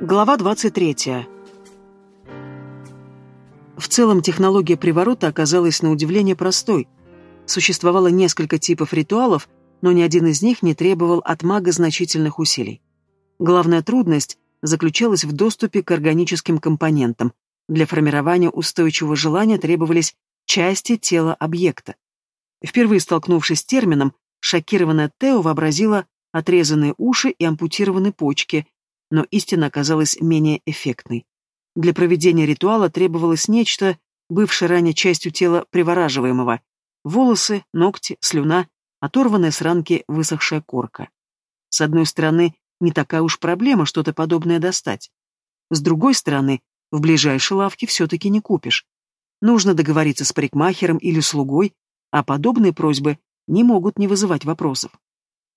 Глава 23. В целом технология приворота оказалась на удивление простой. Существовало несколько типов ритуалов, но ни один из них не требовал от мага значительных усилий. Главная трудность заключалась в доступе к органическим компонентам. Для формирования устойчивого желания требовались части тела объекта. Впервые столкнувшись с термином, шокированная Тео вообразила отрезанные уши и ампутированные почки, но истина оказалась менее эффектной. Для проведения ритуала требовалось нечто, бывшее ранее частью тела привораживаемого. Волосы, ногти, слюна, оторванная с ранки высохшая корка. С одной стороны, не такая уж проблема что-то подобное достать. С другой стороны, в ближайшей лавке все-таки не купишь. Нужно договориться с парикмахером или слугой, а подобные просьбы не могут не вызывать вопросов.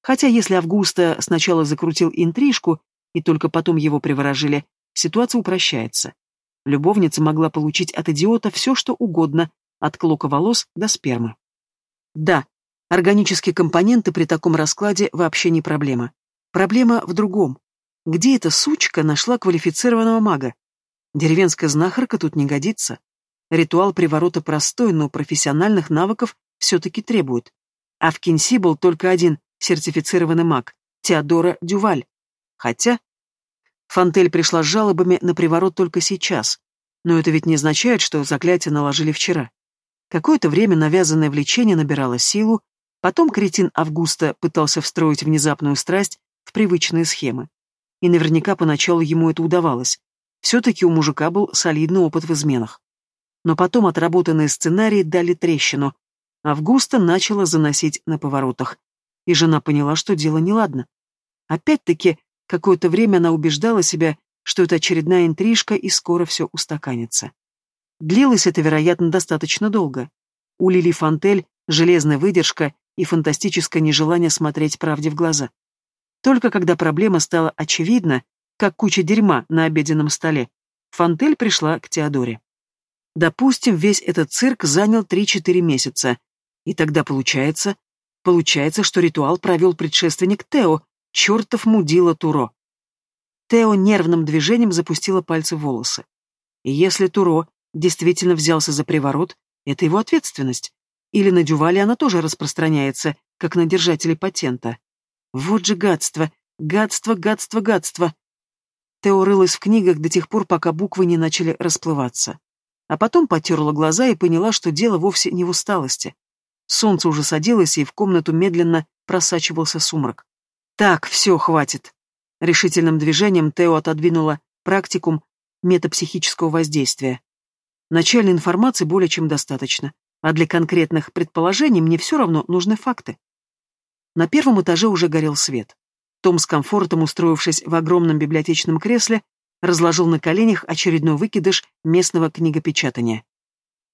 Хотя если Августа сначала закрутил интрижку, и только потом его приворожили, ситуация упрощается. Любовница могла получить от идиота все, что угодно, от клока волос до спермы. Да, органические компоненты при таком раскладе вообще не проблема. Проблема в другом. Где эта сучка нашла квалифицированного мага? Деревенская знахарка тут не годится. Ритуал приворота простой, но профессиональных навыков все-таки требует. А в Кинси был только один сертифицированный маг – Теодора Дюваль. Хотя... Фантель пришла с жалобами на приворот только сейчас. Но это ведь не означает, что заклятие наложили вчера. Какое-то время навязанное влечение набирало силу, потом кретин Августа пытался встроить внезапную страсть в привычные схемы. И наверняка поначалу ему это удавалось. Все-таки у мужика был солидный опыт в изменах. Но потом отработанные сценарии дали трещину. Августа начала заносить на поворотах. И жена поняла, что дело неладно. Опять-таки, Какое-то время она убеждала себя, что это очередная интрижка и скоро все устаканится. Длилось это, вероятно, достаточно долго. У Лили Фантель железная выдержка и фантастическое нежелание смотреть правде в глаза. Только когда проблема стала очевидна, как куча дерьма на обеденном столе, Фантель пришла к Теодоре. Допустим, весь этот цирк занял 3-4 месяца. И тогда получается, получается, что ритуал провел предшественник Тео, Чертов мудила Туро. Тео нервным движением запустила пальцы в волосы. И если Туро действительно взялся за приворот, это его ответственность. Или на Дювале она тоже распространяется, как на держателей патента. Вот же гадство, гадство, гадство, гадство. Тео рылась в книгах до тех пор, пока буквы не начали расплываться. А потом потерла глаза и поняла, что дело вовсе не в усталости. Солнце уже садилось, и в комнату медленно просачивался сумрак. Так, все, хватит. Решительным движением Тео отодвинула практикум метапсихического воздействия. Начальной информации более чем достаточно, а для конкретных предположений мне все равно нужны факты. На первом этаже уже горел свет. Том с комфортом, устроившись в огромном библиотечном кресле, разложил на коленях очередной выкидыш местного книгопечатания.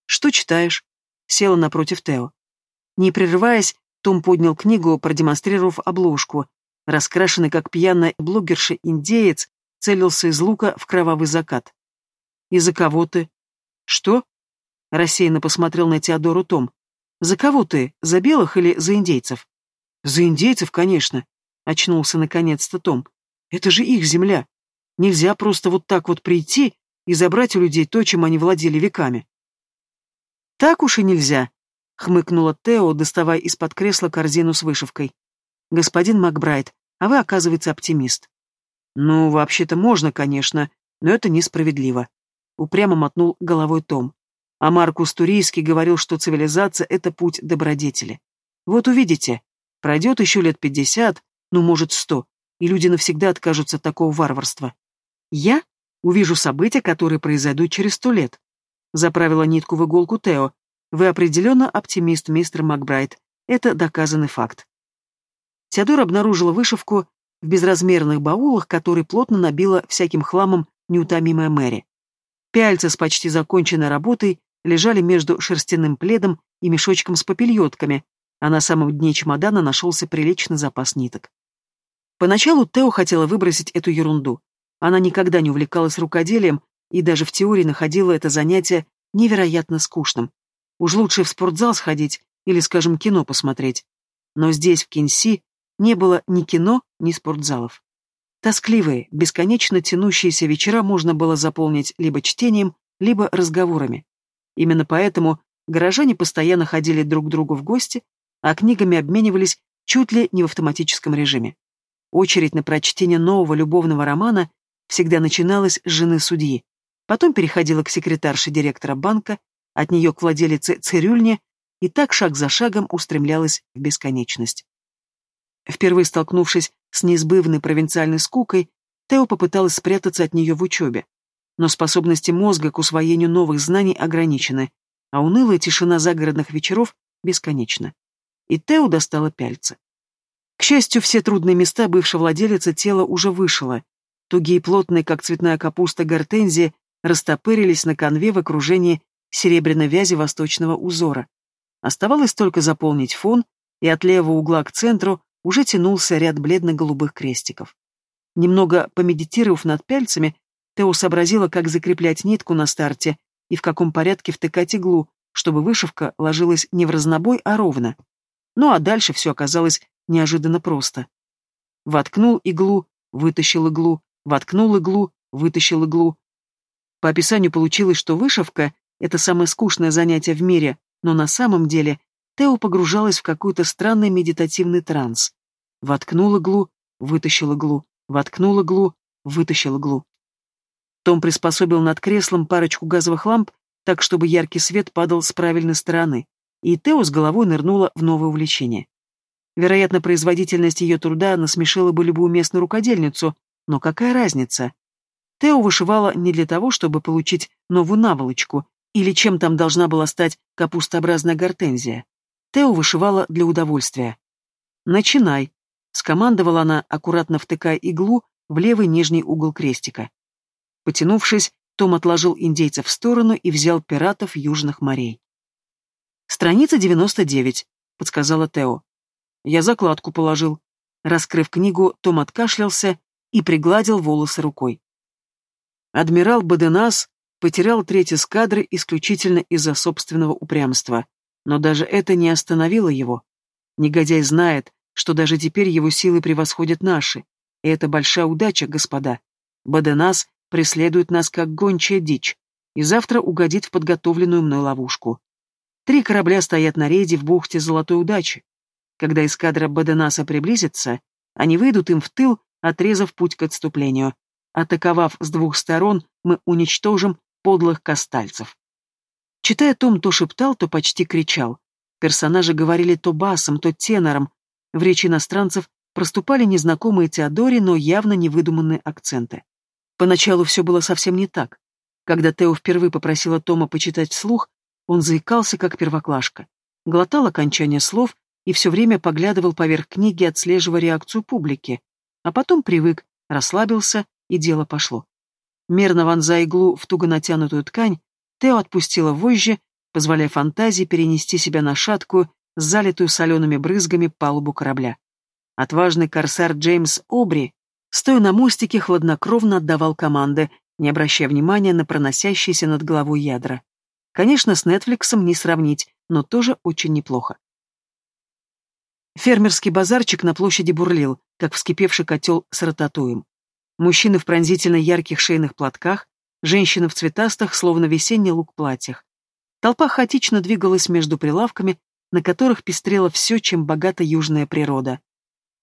«Что читаешь?» Села напротив Тео. Не прерываясь, том поднял книгу, продемонстрировав обложку, Раскрашенный, как пьяная блогерша-индеец, целился из лука в кровавый закат. «И за кого ты?» «Что?» Рассеянно посмотрел на Теодору Том. «За кого ты? За белых или за индейцев?» «За индейцев, конечно», — очнулся наконец-то Том. «Это же их земля. Нельзя просто вот так вот прийти и забрать у людей то, чем они владели веками». «Так уж и нельзя», — хмыкнула Тео, доставая из-под кресла корзину с вышивкой. «Господин Макбрайт, а вы, оказывается, оптимист. Ну, вообще-то можно, конечно, но это несправедливо. Упрямо мотнул головой Том. А Маркус Турийский говорил, что цивилизация — это путь добродетели. Вот увидите, пройдет еще лет пятьдесят, ну, может, сто, и люди навсегда откажутся от такого варварства. Я увижу события, которые произойдут через сто лет. Заправила нитку в иголку Тео. Вы определенно оптимист, мистер Макбрайт. Это доказанный факт. Теодор обнаружила вышивку в безразмерных баулах, которые плотно набила всяким хламом неутомимая Мэри. Пяльцы с почти законченной работой лежали между шерстяным пледом и мешочком с попельотками, а на самом дне чемодана нашелся приличный запас ниток. Поначалу Тео хотела выбросить эту ерунду. Она никогда не увлекалась рукоделием и даже в теории находила это занятие невероятно скучным. Уж лучше в спортзал сходить или, скажем, кино посмотреть. Но здесь, в Кинси, не было ни кино, ни спортзалов. Тоскливые, бесконечно тянущиеся вечера можно было заполнить либо чтением, либо разговорами. Именно поэтому горожане постоянно ходили друг к другу в гости, а книгами обменивались чуть ли не в автоматическом режиме. Очередь на прочтение нового любовного романа всегда начиналась с жены судьи, потом переходила к секретарше директора банка, от нее к владелице цирюльни, и так шаг за шагом устремлялась в бесконечность. Впервые столкнувшись с неизбывной провинциальной скукой, Тео попыталась спрятаться от нее в учебе. Но способности мозга к усвоению новых знаний ограничены, а унылая тишина загородных вечеров бесконечна. И Тео достала пяльца. К счастью, все трудные места бывшего владелицы тела уже вышило. Тугие плотные, как цветная капуста гортензии, растопырились на конве в окружении серебряной вязи восточного узора. Оставалось только заполнить фон, и от левого угла к центру уже тянулся ряд бледно-голубых крестиков. Немного помедитировав над пяльцами, Тео сообразила, как закреплять нитку на старте и в каком порядке втыкать иглу, чтобы вышивка ложилась не в разнобой, а ровно. Ну а дальше все оказалось неожиданно просто. Воткнул иглу, вытащил иглу, воткнул иглу, вытащил иглу. По описанию получилось, что вышивка — это самое скучное занятие в мире, но на самом деле Тео погружалась в какой-то странный медитативный транс. Воткнул иглу, вытащил иглу, воткнул иглу, вытащил иглу. Том приспособил над креслом парочку газовых ламп, так чтобы яркий свет падал с правильной стороны, и Тео с головой нырнула в новое увлечение. Вероятно, производительность ее труда насмешила бы любую местную рукодельницу, но какая разница? Тео вышивала не для того, чтобы получить новую наволочку, или чем там должна была стать капустообразная гортензия. Тео вышивала для удовольствия. «Начинай», — скомандовала она, аккуратно втыкая иглу в левый нижний угол крестика. Потянувшись, том отложил индейцев в сторону и взял пиратов южных морей. «Страница 99», — подсказала Тео. «Я закладку положил». Раскрыв книгу, Том откашлялся и пригладил волосы рукой. Адмирал Баденас потерял треть эскадры исключительно из-за собственного упрямства. Но даже это не остановило его. Негодяй знает, что даже теперь его силы превосходят наши. И это большая удача, господа. Баденас преследует нас как гончая дичь, и завтра угодит в подготовленную мной ловушку. Три корабля стоят на рейде в бухте Золотой Удачи. Когда эскадра Баденаса приблизится, они выйдут им в тыл, отрезав путь к отступлению. Атаковав с двух сторон, мы уничтожим подлых кастальцев. Читая том, то шептал, то почти кричал. Персонажи говорили то басом, то тенором. В речи иностранцев проступали незнакомые Теодоре, но явно невыдуманные акценты. Поначалу все было совсем не так. Когда Тео впервые попросила Тома почитать вслух, он заикался, как первоклашка, глотал окончание слов и все время поглядывал поверх книги, отслеживая реакцию публики, а потом привык, расслабился, и дело пошло. Мерно вонзая иглу в туго натянутую ткань, Тео отпустила вожжи, позволяя фантазии перенести себя на шаткую, залитую солеными брызгами палубу корабля. Отважный корсар Джеймс Обри, стоя на мостике, хладнокровно отдавал команды, не обращая внимания на проносящиеся над головой ядра. Конечно, с Нетфликсом не сравнить, но тоже очень неплохо. Фермерский базарчик на площади бурлил, как вскипевший котел с рататуем. Мужчины в пронзительно ярких шейных платках, женщины в цветастых, словно весенний лук платьях. Толпа хаотично двигалась между прилавками, на которых пестрело все, чем богата южная природа.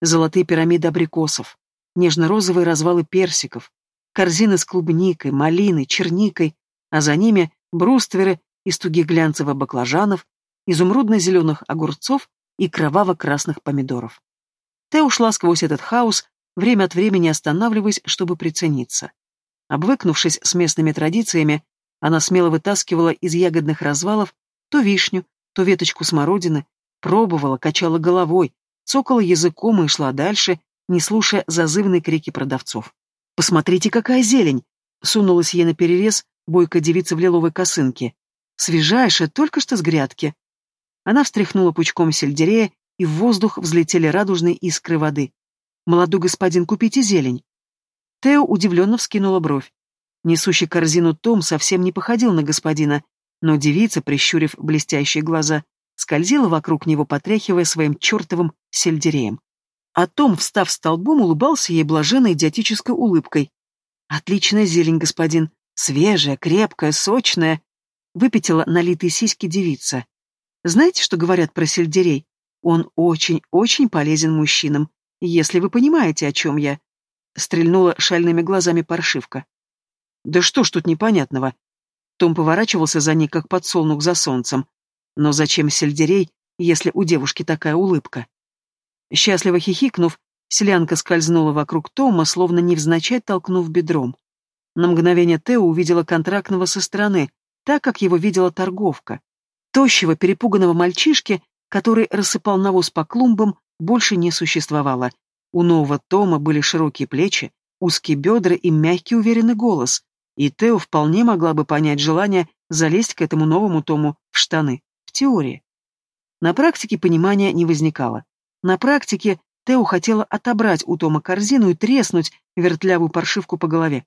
Золотые пирамиды абрикосов, нежно-розовые развалы персиков, корзины с клубникой, малиной, черникой, а за ними брустверы из тугих глянцевых баклажанов, изумрудно-зеленых огурцов и кроваво-красных помидоров. Тэ ушла сквозь этот хаос, время от времени останавливаясь, чтобы прицениться. Обвыкнувшись с местными традициями, она смело вытаскивала из ягодных развалов то вишню, то веточку смородины, пробовала, качала головой, цокала языком и шла дальше, не слушая зазывные крики продавцов. «Посмотрите, какая зелень!» — сунулась ей наперерез бойкая девица в лиловой косынке. «Свежайшая, только что с грядки!» Она встряхнула пучком сельдерея, и в воздух взлетели радужные искры воды. «Молодой господин, купите зелень!» Тео удивленно вскинула бровь. Несущий корзину Том совсем не походил на господина, но девица, прищурив блестящие глаза, скользила вокруг него, потряхивая своим чертовым сельдереем. А Том, встав столбом, улыбался ей блаженной идиотической улыбкой. «Отличная зелень, господин. Свежая, крепкая, сочная», — выпятила налитые сиськи девица. «Знаете, что говорят про сельдерей? Он очень-очень полезен мужчинам, если вы понимаете, о чем я», — стрельнула шальными глазами паршивка. «Да что ж тут непонятного?» Том поворачивался за ней, как подсолнух за солнцем. «Но зачем сельдерей, если у девушки такая улыбка?» Счастливо хихикнув, селянка скользнула вокруг Тома, словно невзначай толкнув бедром. На мгновение Тео увидела контрактного со стороны, так, как его видела торговка. Тощего, перепуганного мальчишки, который рассыпал навоз по клумбам, больше не существовало. У нового Тома были широкие плечи, узкие бедра и мягкий уверенный голос, и Тео вполне могла бы понять желание залезть к этому новому Тому в штаны, в теории. На практике понимания не возникало. На практике Тео хотела отобрать у Тома корзину и треснуть вертлявую паршивку по голове.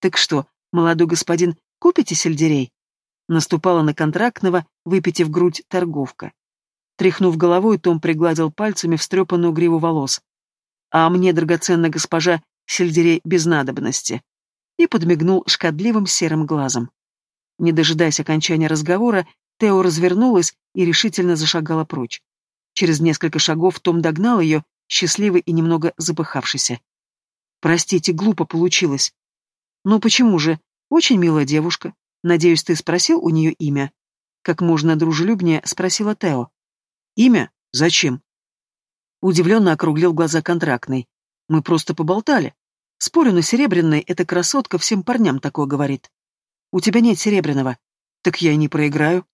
«Так что, молодой господин, купите сельдерей?» Наступала на контрактного, выпитив грудь торговка. Тряхнув головой, Том пригладил пальцами встрепанную гриву волос. «А мне, драгоценная госпожа, сельдерей без надобности», и подмигнул шкодливым серым глазом. Не дожидаясь окончания разговора, Тео развернулась и решительно зашагала прочь. Через несколько шагов Том догнал ее, счастливый и немного запыхавшийся. «Простите, глупо получилось». «Ну почему же? Очень милая девушка. Надеюсь, ты спросил у нее имя?» Как можно дружелюбнее спросила Тео. «Имя? Зачем?» Удивленно округлил глаза контрактный. «Мы просто поболтали. Спорю на серебряной, эта красотка всем парням такое говорит. У тебя нет серебряного. Так я и не проиграю».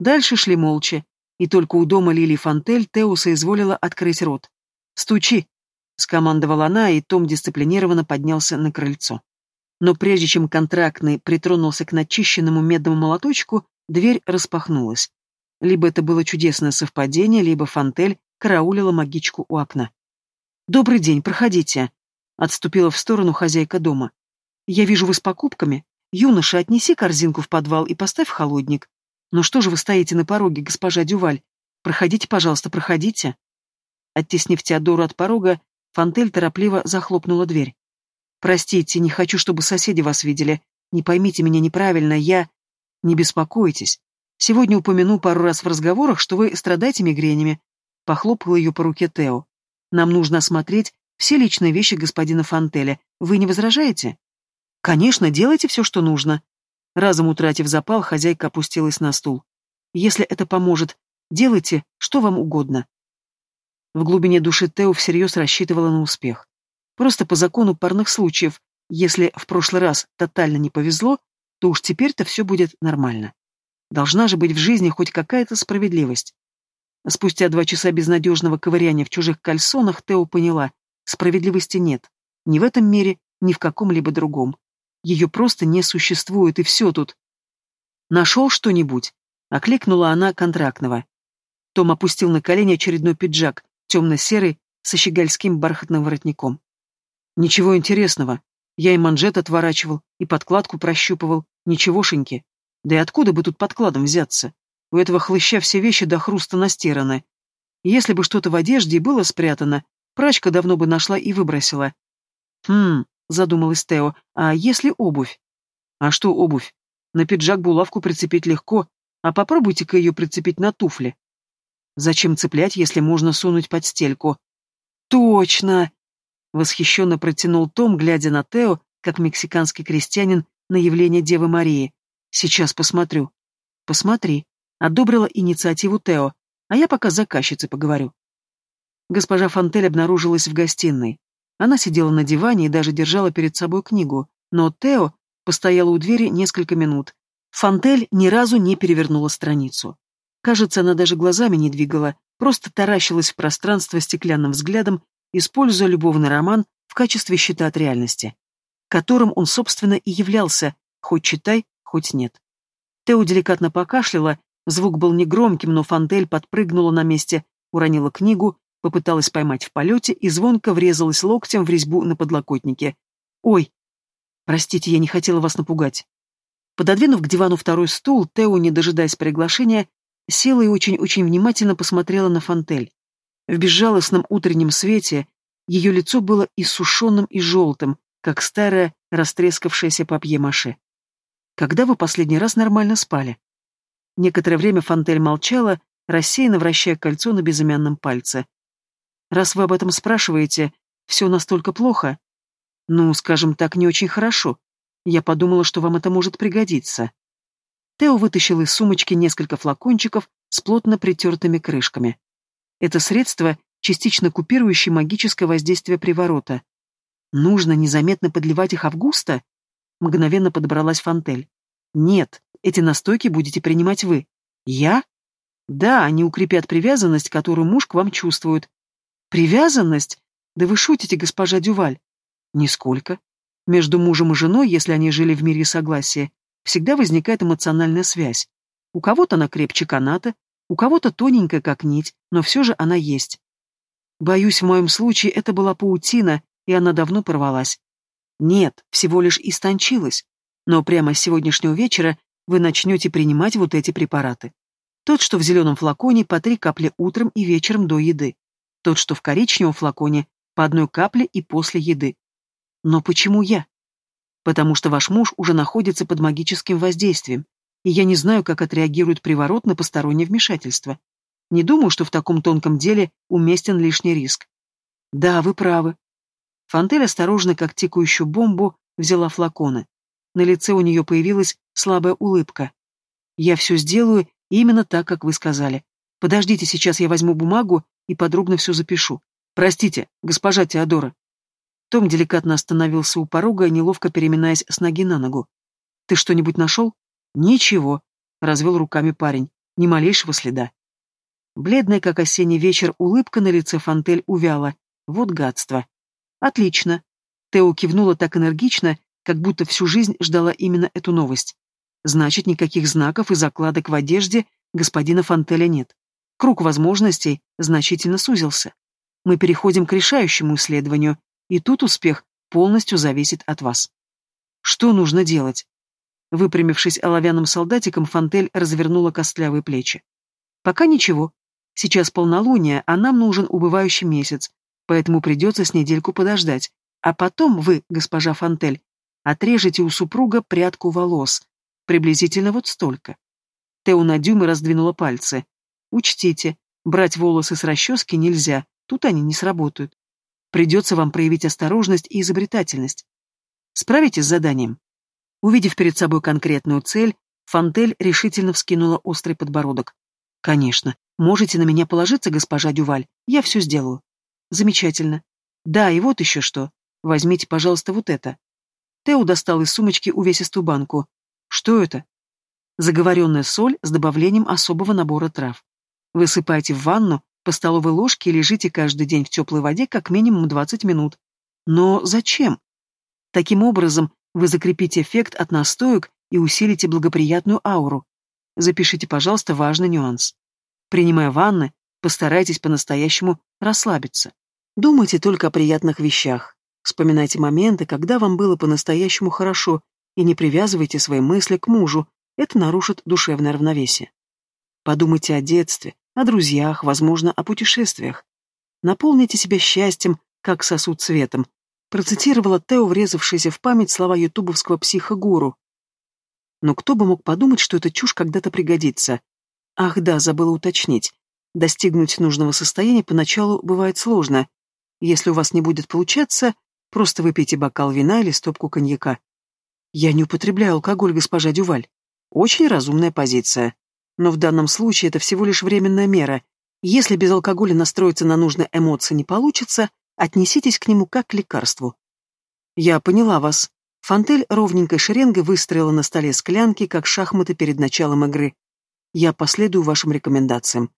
Дальше шли молча, и только у дома Лили Фантель Тео соизволила открыть рот. «Стучи!» — скомандовала она, и Том дисциплинированно поднялся на крыльцо. Но прежде чем контрактный притронулся к начищенному медному молоточку, дверь распахнулась. Либо это было чудесное совпадение, либо Фантель караулила магичку у окна. «Добрый день, проходите», — отступила в сторону хозяйка дома. «Я вижу, вы с покупками. Юноша, отнеси корзинку в подвал и поставь в холодник. «Ну что же вы стоите на пороге, госпожа Дюваль? Проходите, пожалуйста, проходите». Оттеснив Теодору от порога, Фантель торопливо захлопнула дверь. «Простите, не хочу, чтобы соседи вас видели. Не поймите меня неправильно, я...» «Не беспокойтесь. Сегодня упомяну пару раз в разговорах, что вы страдаете мигренями». Похлопала ее по руке Тео. «Нам нужно осмотреть все личные вещи господина Фантеля. Вы не возражаете?» «Конечно, делайте все, что нужно», Разом утратив запал, хозяйка опустилась на стул. «Если это поможет, делайте, что вам угодно». В глубине души Тео всерьез рассчитывала на успех. Просто по закону парных случаев, если в прошлый раз тотально не повезло, то уж теперь-то все будет нормально. Должна же быть в жизни хоть какая-то справедливость. Спустя два часа безнадежного ковыряния в чужих кальсонах Тео поняла, справедливости нет. Ни в этом мире, ни в каком-либо другом. Ее просто не существует, и все тут. «Нашел что-нибудь?» — окликнула она контрактного. Том опустил на колени очередной пиджак, темно-серый, со щегольским бархатным воротником. «Ничего интересного. Я и манжет отворачивал, и подкладку прощупывал. Ничегошеньки. Да и откуда бы тут подкладом взяться? У этого хлыща все вещи до хруста настираны. Если бы что-то в одежде было спрятано, прачка давно бы нашла и выбросила. Хм, задумалась Тео. А если обувь? А что обувь? На пиджак булавку прицепить легко, а попробуйте-ка ее прицепить на туфли. Зачем цеплять, если можно сунуть под стельку? Точно! Восхищенно протянул Том, глядя на Тео, как мексиканский крестьянин на явление Девы Марии. Сейчас посмотрю. Посмотри. Одобрила инициативу Тео, а я пока с заказчицей поговорю. Госпожа Фантель обнаружилась в гостиной. Она сидела на диване и даже держала перед собой книгу, но Тео постояла у двери несколько минут. Фантель ни разу не перевернула страницу. Кажется, она даже глазами не двигала, просто таращилась в пространство стеклянным взглядом, используя любовный роман в качестве щита от реальности, которым он, собственно, и являлся, хоть читай, хоть нет. Тео деликатно покашляла, звук был негромким, но Фантель подпрыгнула на месте, уронила книгу Попыталась поймать в полете и звонко врезалась локтем в резьбу на подлокотнике. «Ой! Простите, я не хотела вас напугать». Пододвинув к дивану второй стул, Тео, не дожидаясь приглашения, села и очень-очень внимательно посмотрела на Фантель. В безжалостном утреннем свете ее лицо было иссушенным и желтым, как старое растрескавшееся папье-маше. «Когда вы последний раз нормально спали?» Некоторое время Фантель молчала, рассеянно вращая кольцо на безымянном пальце. «Раз вы об этом спрашиваете, все настолько плохо?» «Ну, скажем так, не очень хорошо. Я подумала, что вам это может пригодиться». Тео вытащил из сумочки несколько флакончиков с плотно притертыми крышками. Это средство, частично купирующее магическое воздействие приворота. Нужно незаметно подливать их Августа? Мгновенно подобралась Фантель. Нет, эти настойки будете принимать вы. Я? Да, они укрепят привязанность, которую муж к вам чувствует. Привязанность? Да вы шутите, госпожа Дюваль. Нисколько. Между мужем и женой, если они жили в мире согласия, всегда возникает эмоциональная связь. У кого-то она крепче каната, у кого-то тоненькая, как нить, но все же она есть. Боюсь, в моем случае это была паутина, и она давно порвалась. Нет, всего лишь истончилась. Но прямо с сегодняшнего вечера вы начнете принимать вот эти препараты. Тот, что в зеленом флаконе, по три капли утром и вечером до еды. Тот, что в коричневом флаконе, по одной капле и после еды. Но почему я? Потому что ваш муж уже находится под магическим воздействием, и я не знаю, как отреагирует приворот на постороннее вмешательство. Не думаю, что в таком тонком деле уместен лишний риск. Да, вы правы. Фантель осторожно, как тикающую бомбу, взяла флаконы. На лице у нее появилась слабая улыбка. Я все сделаю именно так, как вы сказали. Подождите, сейчас я возьму бумагу и подробно все запишу. Простите, госпожа Теодора. Том деликатно остановился у порога, неловко переминаясь с ноги на ногу. Ты что-нибудь нашел? «Ничего», — развел руками парень, — «ни малейшего следа». Бледная, как осенний вечер, улыбка на лице Фантель увяла. Вот гадство. «Отлично». Тео кивнула так энергично, как будто всю жизнь ждала именно эту новость. Значит, никаких знаков и закладок в одежде господина Фантеля нет. Круг возможностей значительно сузился. Мы переходим к решающему исследованию, и тут успех полностью зависит от вас. Что нужно делать? Выпрямившись оловянным солдатиком, Фантель развернула костлявые плечи. «Пока ничего. Сейчас полнолуние, а нам нужен убывающий месяц, поэтому придется с недельку подождать. А потом вы, госпожа Фантель, отрежете у супруга прядку волос. Приблизительно вот столько». Тео на раздвинула пальцы. «Учтите, брать волосы с расчески нельзя, тут они не сработают. Придется вам проявить осторожность и изобретательность. Справитесь с заданием?» Увидев перед собой конкретную цель, Фантель решительно вскинула острый подбородок. «Конечно. Можете на меня положиться, госпожа Дюваль. Я все сделаю». «Замечательно. Да, и вот еще что. Возьмите, пожалуйста, вот это». Тео достал из сумочки увесистую банку. «Что это?» Заговоренная соль с добавлением особого набора трав. Высыпайте в ванну, по столовой ложке и лежите каждый день в теплой воде как минимум 20 минут. Но зачем? Таким образом, вы закрепите эффект от настоек и усилите благоприятную ауру. Запишите, пожалуйста, важный нюанс. Принимая ванны, постарайтесь по-настоящему расслабиться. Думайте только о приятных вещах. Вспоминайте моменты, когда вам было по-настоящему хорошо, и не привязывайте свои мысли к мужу, это нарушит душевное равновесие. Подумайте о детстве, о друзьях, возможно, о путешествиях. Наполните себя счастьем, как сосуд цветом, процитировала Тео врезавшиеся в память слова ютубовского психогуру. Но кто бы мог подумать, что эта чушь когда-то пригодится? Ах да, забыла уточнить. Достигнуть нужного состояния поначалу бывает сложно. Если у вас не будет получаться, просто выпейте бокал вина или стопку коньяка. Я не употребляю алкоголь, госпожа Дюваль. Очень разумная позиция. Но в данном случае это всего лишь временная мера. Если без алкоголя настроиться на нужные эмоции не получится, Отнеситесь к нему как к лекарству. Я поняла вас. Фантель ровненькой шеренгой выстроила на столе склянки, как шахматы перед началом игры. Я последую вашим рекомендациям.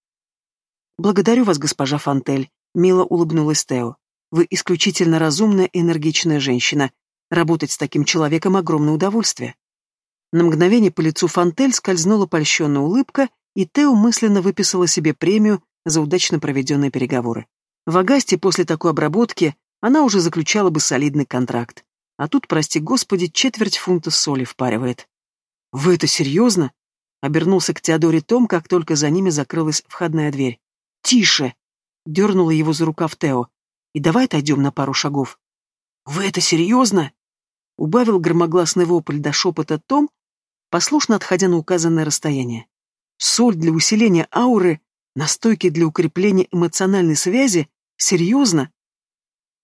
Благодарю вас, госпожа Фантель, мило улыбнулась Тео. Вы исключительно разумная и энергичная женщина. Работать с таким человеком огромное удовольствие. На мгновение по лицу Фантель скользнула польщенная улыбка, и Тео мысленно выписала себе премию за удачно проведенные переговоры. В Агасте после такой обработки она уже заключала бы солидный контракт. А тут, прости господи, четверть фунта соли впаривает. «Вы это серьезно?» Обернулся к Теодоре Том, как только за ними закрылась входная дверь. «Тише!» дернула его за рукав Тео. «И давай отойдем на пару шагов». «Вы это серьезно?» Убавил громогласный вопль до шепота Том, послушно отходя на указанное расстояние. Соль для усиления ауры, настойки для укрепления эмоциональной связи? Серьезно?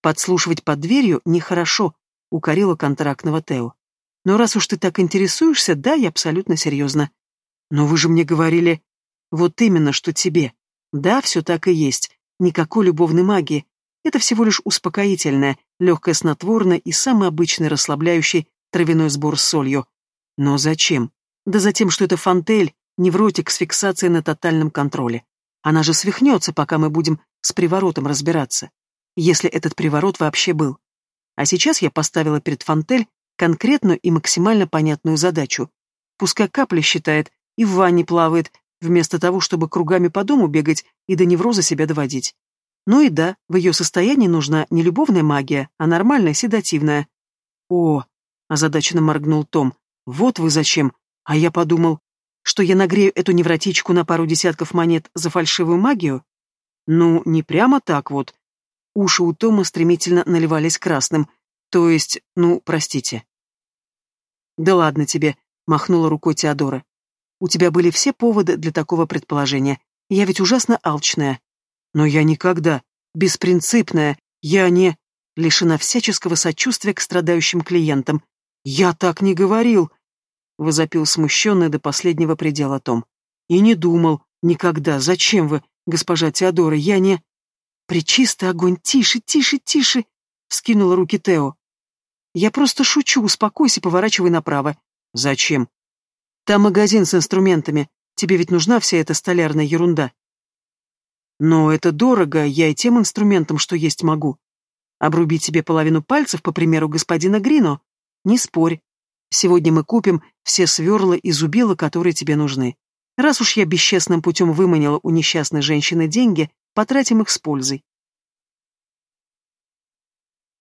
Подслушивать под дверью нехорошо, укорила контрактного Тео. Но раз уж ты так интересуешься, да, я абсолютно серьезно. Но вы же мне говорили... Вот именно, что тебе. Да, все так и есть. Никакой любовной магии. Это всего лишь успокоительное, легкое снотворное и самый обычный расслабляющий травяной сбор с солью. Но зачем? Да за тем, что это фантель, невротик с фиксацией на тотальном контроле. Она же свихнется, пока мы будем с приворотом разбираться. Если этот приворот вообще был. А сейчас я поставила перед фантель конкретную и максимально понятную задачу. Пускай капля считает и в ванне плавает, вместо того, чтобы кругами по дому бегать и до невроза себя доводить. Ну и да, в ее состоянии нужна не любовная магия, а нормальная, седативная. О, озадаченно моргнул Том. Вот вы зачем. А я подумал, что я нагрею эту невротичку на пару десятков монет за фальшивую магию? Ну, не прямо так вот. Уши у Тома стремительно наливались красным. То есть, ну, простите. Да ладно тебе, махнула рукой Теодора. У тебя были все поводы для такого предположения. Я ведь ужасно алчная. Но я никогда, беспринципная, я не... лишена всяческого сочувствия к страдающим клиентам. Я так не говорил, возопил смущенный до последнего предела Том. И не думал, никогда, зачем вы, госпожа Теодора, я не... Причистый огонь, тише, тише, тише, вскинула руки Тео. Я просто шучу, успокойся, поворачивай направо. Зачем? Там магазин с инструментами. Тебе ведь нужна вся эта столярная ерунда. Но это дорого, я и тем инструментом, что есть могу. Обрубить себе половину пальцев, по примеру господина Грино? Не спорь. Сегодня мы купим все сверла и зубила, которые тебе нужны. Раз уж я бесчестным путем выманила у несчастной женщины деньги, потратим их с пользой.